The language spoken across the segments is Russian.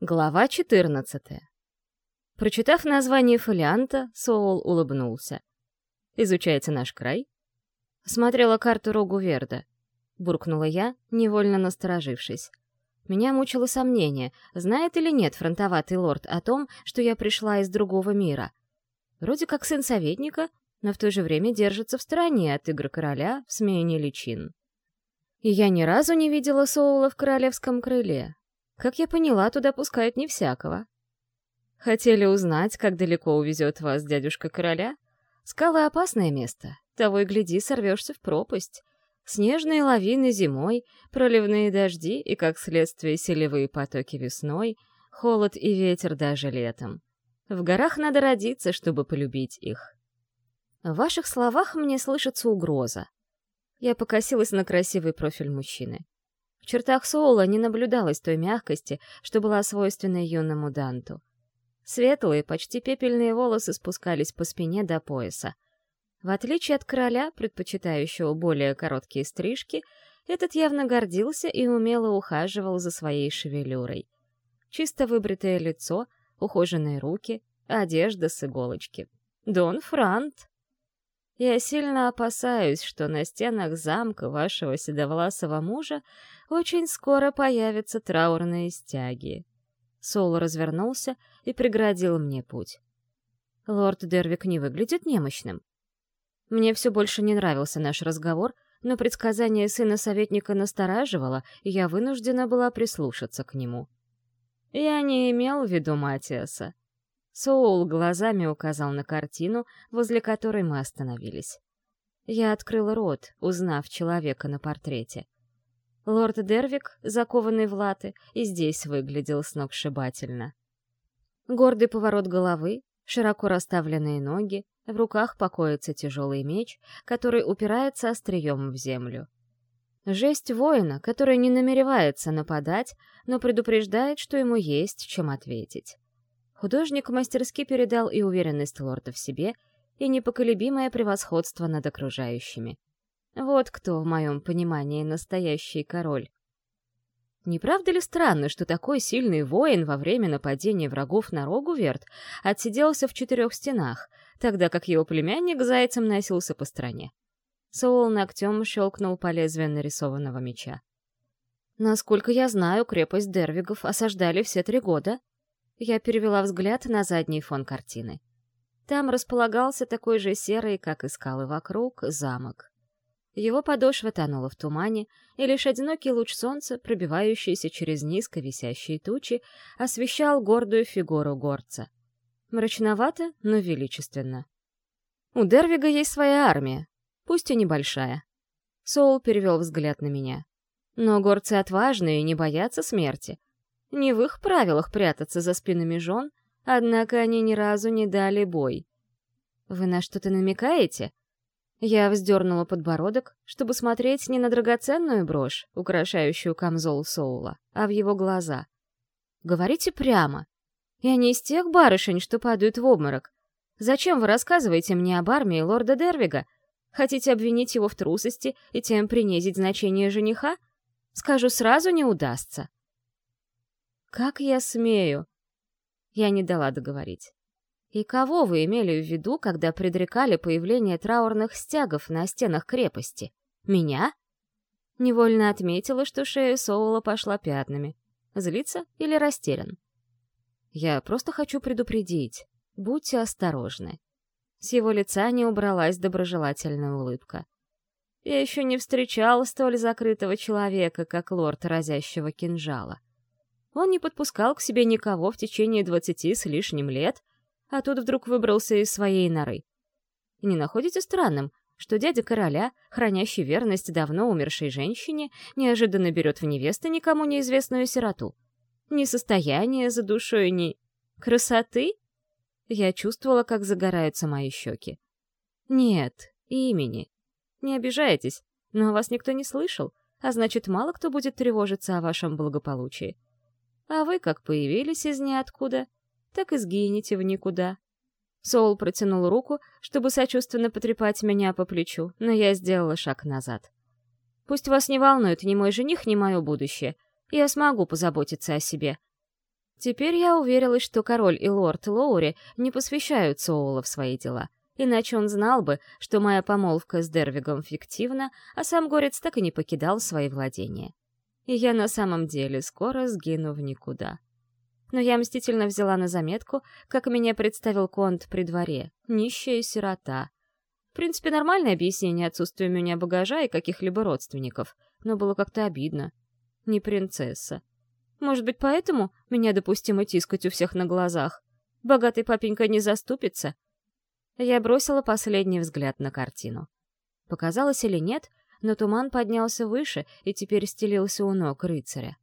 Глава 14. Прочитав название фолианта, Соул улыбнулся. «Изучаете наш край?» Смотрела карту Рогу Верда. Буркнула я, невольно насторожившись. Меня мучило сомнение, знает или нет фронтоватый лорд о том, что я пришла из другого мира. Вроде как сын советника, но в то же время держится в стороне от игр короля в смене личин. И я ни разу не видела Соула в королевском крыле, как я поняла, туда пускают не всякого. Хотели узнать, как далеко увезет вас дядюшка короля? Скалы — опасное место. Того и гляди, сорвешься в пропасть. Снежные лавины зимой, проливные дожди и, как следствие, селевые потоки весной, холод и ветер даже летом. В горах надо родиться, чтобы полюбить их. В ваших словах мне слышится угроза. Я покосилась на красивый профиль мужчины чертах Соула не наблюдалось той мягкости, что была свойственна юному Данту. Светлые, почти пепельные волосы спускались по спине до пояса. В отличие от короля, предпочитающего более короткие стрижки, этот явно гордился и умело ухаживал за своей шевелюрой. Чисто выбритое лицо, ухоженные руки, одежда с иголочки. Дон Франт! Я сильно опасаюсь, что на стенах замка вашего седовласого мужа очень скоро появятся траурные стяги. Сол развернулся и преградил мне путь. Лорд Дервик не выглядит немощным. Мне все больше не нравился наш разговор, но предсказание сына советника настораживало, и я вынуждена была прислушаться к нему. Я не имел в виду Матиаса. Соул глазами указал на картину, возле которой мы остановились. Я открыл рот, узнав человека на портрете. Лорд Дервик, закованный в латы, и здесь выглядел сногсшибательно. Гордый поворот головы, широко расставленные ноги, в руках покоится тяжелый меч, который упирается острием в землю. Жесть воина, который не намеревается нападать, но предупреждает, что ему есть чем ответить. Художник мастерски передал и уверенность лорда в себе, и непоколебимое превосходство над окружающими. Вот кто, в моем понимании, настоящий король. Не правда ли странно, что такой сильный воин во время нападения врагов на Рогуверт отсиделся в четырех стенах, тогда как его племянник зайцем носился по стране? Соул ногтем щелкнул по лезвию нарисованного меча. Насколько я знаю, крепость Дервигов осаждали все три года, я перевела взгляд на задний фон картины. Там располагался такой же серый, как и скалы вокруг, замок. Его подошва тонула в тумане, и лишь одинокий луч солнца, пробивающийся через низко висящие тучи, освещал гордую фигуру горца. Мрачновато, но величественно. У Дервига есть своя армия, пусть и небольшая. Соул перевел взгляд на меня. Но горцы отважные и не боятся смерти, не в их правилах прятаться за спинами жен, однако они ни разу не дали бой. «Вы на что-то намекаете?» Я вздернула подбородок, чтобы смотреть не на драгоценную брошь, украшающую камзол Соула, а в его глаза. «Говорите прямо. Я не из тех барышень, что падают в обморок. Зачем вы рассказываете мне об армии лорда Дервига? Хотите обвинить его в трусости и тем принизить значение жениха? Скажу, сразу не удастся. «Как я смею?» Я не дала договорить. «И кого вы имели в виду, когда предрекали появление траурных стягов на стенах крепости? Меня?» Невольно отметила, что шея Соула пошла пятнами. Злиться или растерян? «Я просто хочу предупредить. Будьте осторожны». С его лица не убралась доброжелательная улыбка. Я еще не встречал столь закрытого человека, как лорд разящего кинжала. Он не подпускал к себе никого в течение двадцати с лишним лет, а тут вдруг выбрался из своей норы. не находите странным, что дядя короля, хранящий верность давно умершей женщине, неожиданно берет в невесты никому неизвестную сироту? Ни состояния за душой, ни... красоты? Я чувствовала, как загораются мои щеки. Нет, имени. Не обижайтесь, но вас никто не слышал, а значит, мало кто будет тревожиться о вашем благополучии. А вы как появились из ниоткуда, так и сгинете в никуда. Соул протянул руку, чтобы сочувственно потрепать меня по плечу, но я сделала шаг назад. Пусть вас не волнует ни мой жених, ни мое будущее. Я смогу позаботиться о себе. Теперь я уверилась, что король и лорд Лоури не посвящают Соула в свои дела, иначе он знал бы, что моя помолвка с Дервигом фиктивна, а сам горец так и не покидал свои владения. И я на самом деле скоро сгину в никуда. Но я мстительно взяла на заметку, как меня представил Конт при дворе, нищая сирота. В принципе, нормальное объяснение отсутствия у меня багажа и каких-либо родственников, но было как-то обидно. Не принцесса. Может быть, поэтому меня допустимо тискать у всех на глазах? Богатый папенька не заступится? Я бросила последний взгляд на картину. Показалось или нет, но туман поднялся выше и теперь стелился у ног рыцаря.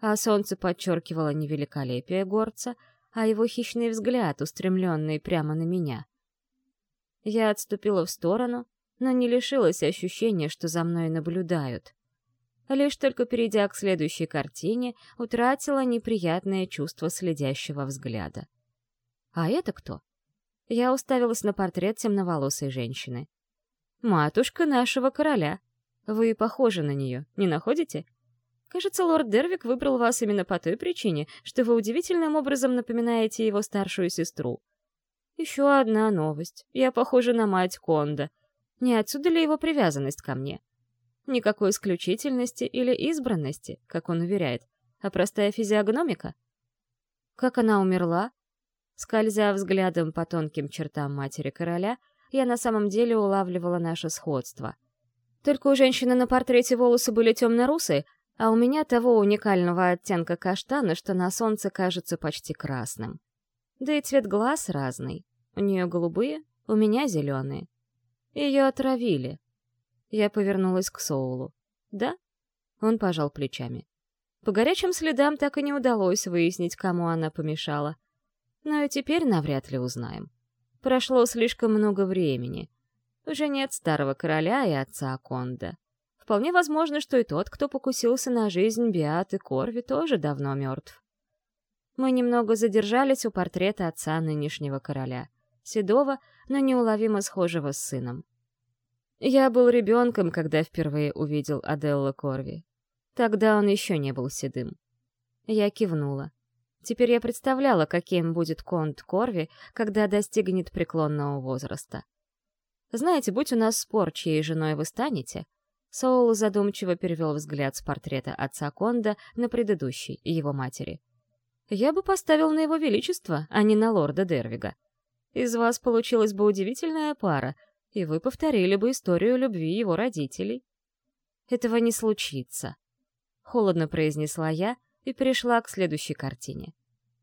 А солнце подчеркивало не великолепие горца, а его хищный взгляд, устремленный прямо на меня. Я отступила в сторону, но не лишилась ощущения, что за мной наблюдают лишь только перейдя к следующей картине, утратила неприятное чувство следящего взгляда. «А это кто?» Я уставилась на портрет темноволосой женщины. «Матушка нашего короля. Вы похожи на нее, не находите?» Кажется, лорд Дервик выбрал вас именно по той причине, что вы удивительным образом напоминаете его старшую сестру. Еще одна новость. Я похожа на мать Конда. Не отсюда ли его привязанность ко мне? Никакой исключительности или избранности, как он уверяет, а простая физиогномика. Как она умерла? Скользя взглядом по тонким чертам матери короля, я на самом деле улавливала наше сходство. Только у женщины на портрете волосы были темно-русые, а у меня того уникального оттенка каштана, что на солнце кажется почти красным. Да и цвет глаз разный. У нее голубые, у меня зеленые. Ее отравили, я повернулась к Соулу. «Да?» Он пожал плечами. По горячим следам так и не удалось выяснить, кому она помешала. Но и теперь навряд ли узнаем. Прошло слишком много времени. Уже нет старого короля и отца Конда. Вполне возможно, что и тот, кто покусился на жизнь Биаты Корви, тоже давно мертв. Мы немного задержались у портрета отца нынешнего короля, седого, но неуловимо схожего с сыном. Я был ребенком, когда впервые увидел Аделла Корви. Тогда он еще не был седым. Я кивнула. Теперь я представляла, каким будет конт Корви, когда достигнет преклонного возраста. Знаете, будь у нас спор, чьей женой вы станете, Соул задумчиво перевел взгляд с портрета отца Конда на предыдущий, его матери. Я бы поставил на его величество, а не на лорда Дервига. Из вас получилась бы удивительная пара — и вы повторили бы историю любви его родителей. Этого не случится. Холодно произнесла я и перешла к следующей картине.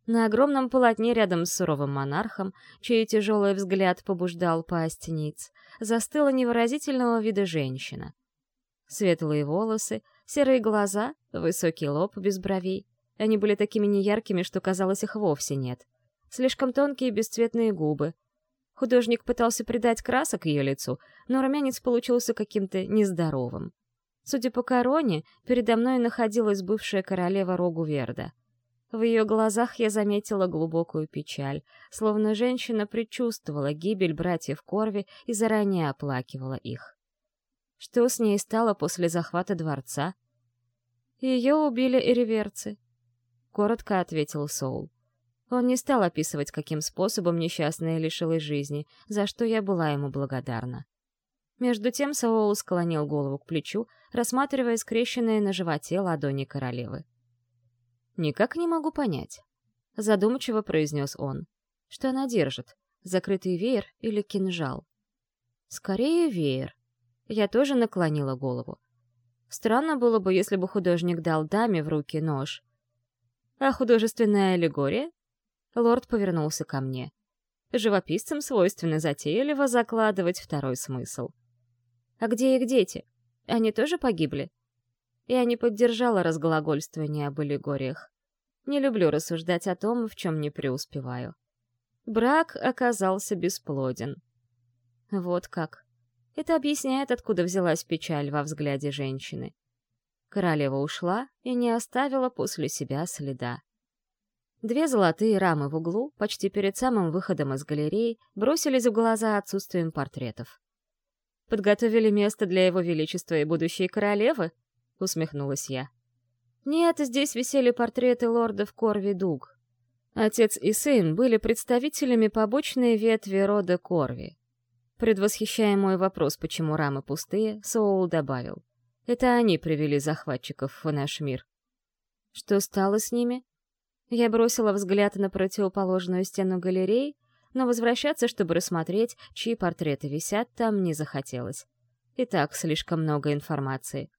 На огромном полотне рядом с суровым монархом, чей тяжелый взгляд побуждал пасть ниц, застыла невыразительного вида женщина. Светлые волосы, серые глаза, высокий лоб без бровей. Они были такими неяркими, что казалось, их вовсе нет. Слишком тонкие бесцветные губы, Художник пытался придать красок ее лицу, но румянец получился каким-то нездоровым. Судя по короне, передо мной находилась бывшая королева Рогу-Верда. В ее глазах я заметила глубокую печаль, словно женщина предчувствовала гибель братьев Корви и заранее оплакивала их. Что с ней стало после захвата дворца? Ее убили эриверцы, — коротко ответил Соул. Он не стал описывать, каким способом несчастная лишилась жизни, за что я была ему благодарна. Между тем Саол склонил голову к плечу, рассматривая скрещенные на животе ладони королевы. «Никак не могу понять», — задумчиво произнес он. «Что она держит? Закрытый веер или кинжал?» «Скорее веер». Я тоже наклонила голову. Странно было бы, если бы художник дал даме в руки нож. «А художественная аллегория?» Лорд повернулся ко мне. Живописцам свойственно затейливо закладывать второй смысл. «А где их дети? Они тоже погибли?» Я не поддержала разглагольствование об аллегориях. Не люблю рассуждать о том, в чем не преуспеваю. Брак оказался бесплоден. Вот как. Это объясняет, откуда взялась печаль во взгляде женщины. Королева ушла и не оставила после себя следа. Две золотые рамы в углу, почти перед самым выходом из галереи, бросились в глаза отсутствием портретов. «Подготовили место для его величества и будущей королевы?» — усмехнулась я. «Нет, здесь висели портреты лордов Корви Дуг, Отец и сын были представителями побочной ветви рода Корви. Предвосхищая мой вопрос, почему рамы пустые, Соул добавил. Это они привели захватчиков в наш мир. Что стало с ними? Я бросила взгляд на противоположную стену галереи, но возвращаться, чтобы рассмотреть, чьи портреты висят, там не захотелось. И так слишком много информации.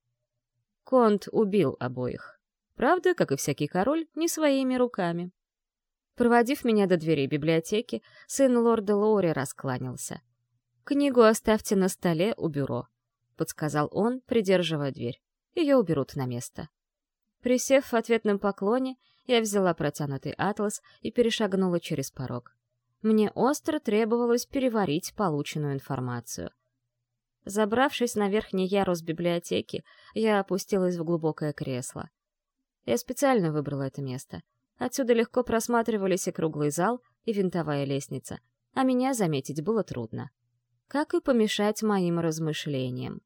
Конт убил обоих. Правда, как и всякий король, не своими руками. Проводив меня до дверей библиотеки, сын лорда Лоури раскланялся. «Книгу оставьте на столе у бюро», — подсказал он, придерживая дверь. «Ее уберут на место». Присев в ответном поклоне, я взяла протянутый атлас и перешагнула через порог. Мне остро требовалось переварить полученную информацию. Забравшись на верхний ярус библиотеки, я опустилась в глубокое кресло. Я специально выбрала это место. Отсюда легко просматривались и круглый зал, и винтовая лестница, а меня заметить было трудно. Как и помешать моим размышлениям.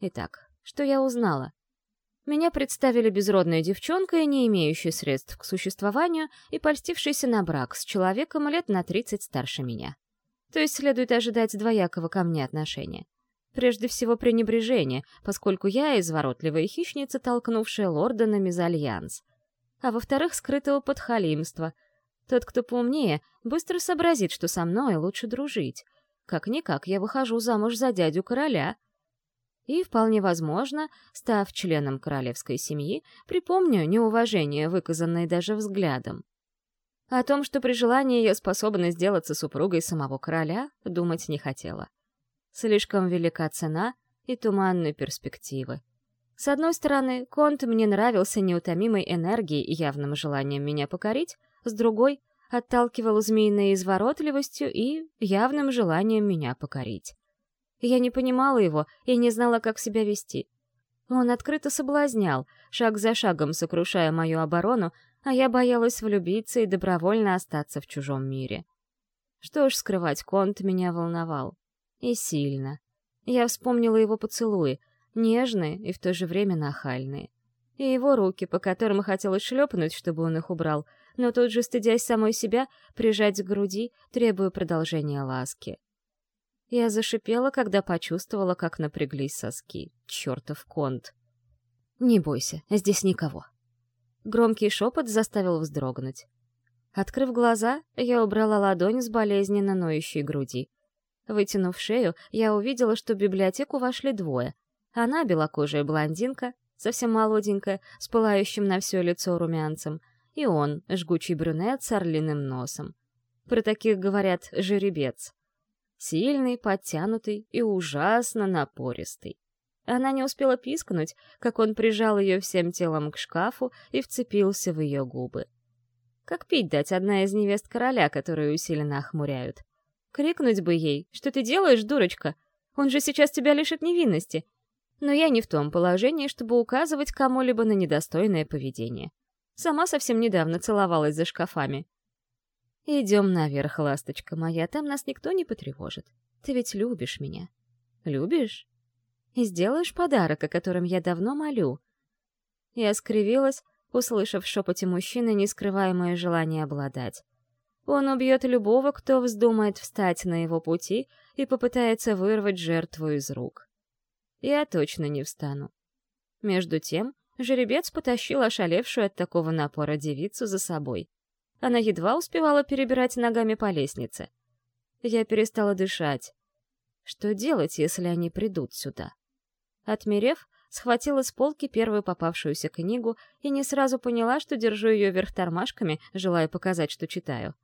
Итак, что я узнала? Меня представили безродной девчонкой, не имеющей средств к существованию и польстившейся на брак с человеком лет на 30 старше меня. То есть следует ожидать двоякого ко мне отношения. Прежде всего пренебрежение, поскольку я изворотливая хищница, толкнувшая лорда на мезальянс а во-вторых, скрытого подхалимства. Тот, кто поумнее, быстро сообразит, что со мной лучше дружить. Как-никак я выхожу замуж за дядю короля. И, вполне возможно, став членом королевской семьи, припомню неуважение, выказанное даже взглядом. О том, что при желании я способна сделаться супругой самого короля, думать не хотела. Слишком велика цена и туманные перспективы. С одной стороны, Конт мне нравился неутомимой энергией и явным желанием меня покорить, с другой — отталкивал змеиной изворотливостью и явным желанием меня покорить. Я не понимала его и не знала, как себя вести. Он открыто соблазнял, шаг за шагом сокрушая мою оборону, а я боялась влюбиться и добровольно остаться в чужом мире. Что ж скрывать, Конт меня волновал. И сильно. Я вспомнила его поцелуи — нежные и в то же время нахальные. И его руки, по которым хотелось шлепнуть, чтобы он их убрал, но тут же, стыдясь самой себя, прижать к груди, требуя продолжения ласки. Я зашипела, когда почувствовала, как напряглись соски. Чёртов конт. «Не бойся, здесь никого». Громкий шепот заставил вздрогнуть. Открыв глаза, я убрала ладонь с болезненно ноющей груди. Вытянув шею, я увидела, что в библиотеку вошли двое, она белокожая блондинка, совсем молоденькая, с пылающим на все лицо румянцем, и он, жгучий брюнет с орлиным носом. Про таких говорят «жеребец». Сильный, подтянутый и ужасно напористый. Она не успела пискнуть, как он прижал ее всем телом к шкафу и вцепился в ее губы. Как пить дать одна из невест короля, которую усиленно охмуряют? Крикнуть бы ей, что ты делаешь, дурочка? Он же сейчас тебя лишит невинности, но я не в том положении, чтобы указывать кому-либо на недостойное поведение. Сама совсем недавно целовалась за шкафами. «Идем наверх, ласточка моя, там нас никто не потревожит. Ты ведь любишь меня. Любишь? И сделаешь подарок, о котором я давно молю». Я скривилась, услышав в шепоте мужчины нескрываемое желание обладать. Он убьет любого, кто вздумает встать на его пути и попытается вырвать жертву из рук я точно не встану. Между тем, жеребец потащил ошалевшую от такого напора девицу за собой. Она едва успевала перебирать ногами по лестнице. Я перестала дышать. Что делать, если они придут сюда? Отмерев, схватила с полки первую попавшуюся книгу и не сразу поняла, что держу ее вверх тормашками, желая показать, что читаю.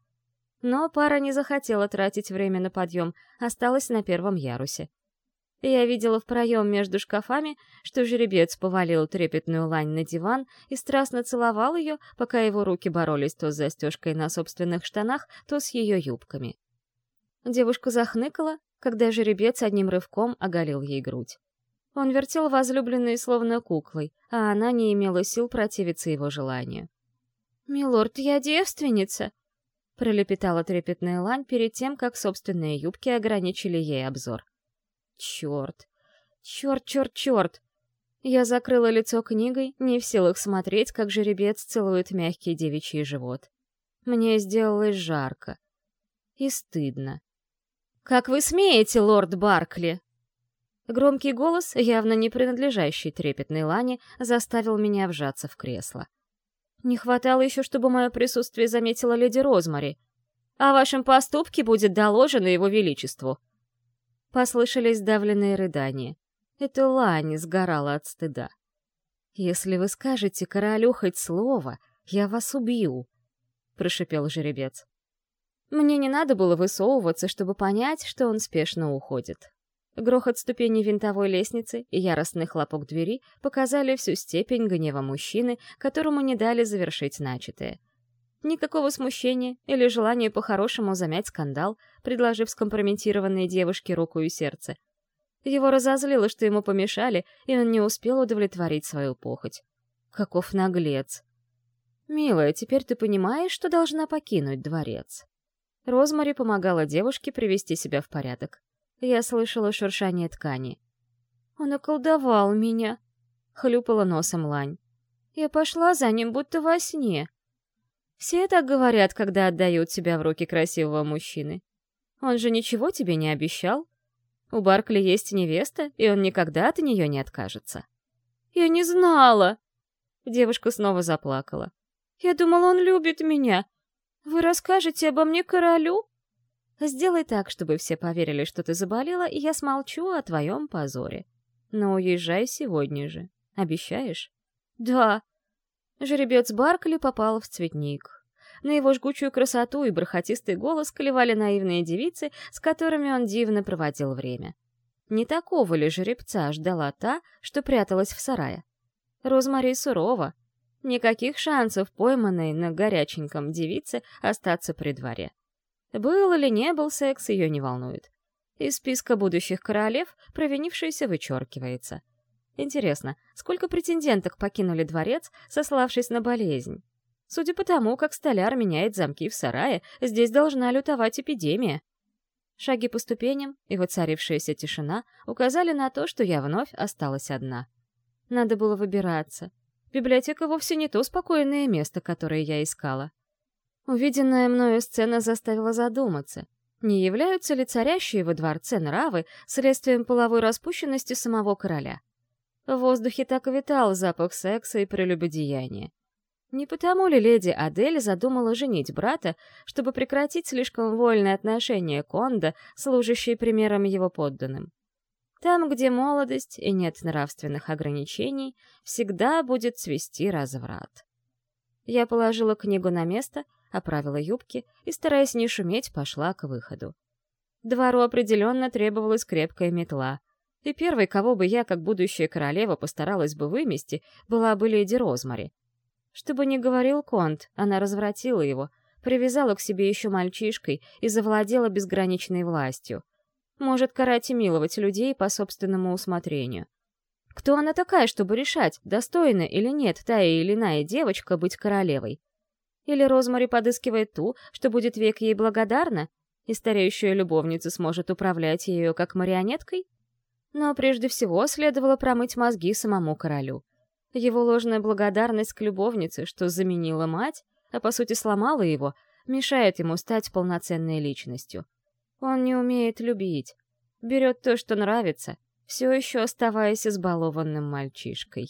Но пара не захотела тратить время на подъем, осталась на первом ярусе. Я видела в проем между шкафами, что жеребец повалил трепетную лань на диван и страстно целовал ее, пока его руки боролись то с застежкой на собственных штанах, то с ее юбками. Девушка захныкала, когда жеребец одним рывком оголил ей грудь. Он вертел возлюбленной словно куклой, а она не имела сил противиться его желанию. «Милорд, я девственница!» — пролепетала трепетная лань перед тем, как собственные юбки ограничили ей обзор. Черт! Черт, черт, черт! Я закрыла лицо книгой, не в силах смотреть, как жеребец целует мягкий девичий живот. Мне сделалось жарко. И стыдно. «Как вы смеете, лорд Баркли?» Громкий голос, явно не принадлежащий трепетной Лане, заставил меня вжаться в кресло. Не хватало еще, чтобы мое присутствие заметила леди Розмари. «О вашем поступке будет доложено его величеству». Послышались давленные рыдания. Это Лани сгорала от стыда. «Если вы скажете королю хоть слово, я вас убью», — прошипел жеребец. Мне не надо было высовываться, чтобы понять, что он спешно уходит. Грохот ступеней винтовой лестницы и яростный хлопок двери показали всю степень гнева мужчины, которому не дали завершить начатое. Никакого смущения или желания по-хорошему замять скандал, предложив скомпрометированной девушке руку и сердце. Его разозлило, что ему помешали, и он не успел удовлетворить свою похоть. Каков наглец! «Милая, теперь ты понимаешь, что должна покинуть дворец?» Розмари помогала девушке привести себя в порядок. Я слышала шуршание ткани. «Он околдовал меня», — хлюпала носом Лань. «Я пошла за ним, будто во сне». Все так говорят, когда отдают себя в руки красивого мужчины. Он же ничего тебе не обещал. У Баркли есть невеста, и он никогда от нее не откажется. «Я не знала!» Девушка снова заплакала. «Я думала, он любит меня. Вы расскажете обо мне королю?» Сделай так, чтобы все поверили, что ты заболела, и я смолчу о твоем позоре. Но уезжай сегодня же. Обещаешь? Да. Жеребец Баркли попал в цветник. На его жгучую красоту и бархатистый голос клевали наивные девицы, с которыми он дивно проводил время. Не такого ли жеребца ждала та, что пряталась в сарае? Розмари сурова. Никаких шансов пойманной на горяченьком девице остаться при дворе. Был или не был секс, ее не волнует. Из списка будущих королев провинившийся вычеркивается. Интересно, сколько претенденток покинули дворец, сославшись на болезнь? Судя по тому, как столяр меняет замки в сарае, здесь должна лютовать эпидемия. Шаги по ступеням и воцарившаяся тишина указали на то, что я вновь осталась одна. Надо было выбираться. Библиотека вовсе не то спокойное место, которое я искала. Увиденная мною сцена заставила задуматься, не являются ли царящие во дворце нравы следствием половой распущенности самого короля. В воздухе так витал запах секса и прелюбодеяния. Не потому ли леди Адель задумала женить брата, чтобы прекратить слишком вольное отношение Конда, служащее примером его подданным? Там, где молодость и нет нравственных ограничений, всегда будет цвести разврат. Я положила книгу на место — оправила юбки и, стараясь не шуметь, пошла к выходу. Двору определенно требовалась крепкая метла, и первой, кого бы я, как будущая королева, постаралась бы вымести, была бы леди Розмари. Чтобы не говорил Конт, она развратила его, привязала к себе еще мальчишкой и завладела безграничной властью. Может карать и миловать людей по собственному усмотрению. Кто она такая, чтобы решать, достойна или нет та или иная девочка быть королевой? Или Розмари подыскивает ту, что будет век ей благодарна, и стареющая любовница сможет управлять ею как марионеткой? Но прежде всего следовало промыть мозги самому королю. Его ложная благодарность к любовнице, что заменила мать, а по сути сломала его, мешает ему стать полноценной личностью. Он не умеет любить, берет то, что нравится, все еще оставаясь избалованным мальчишкой.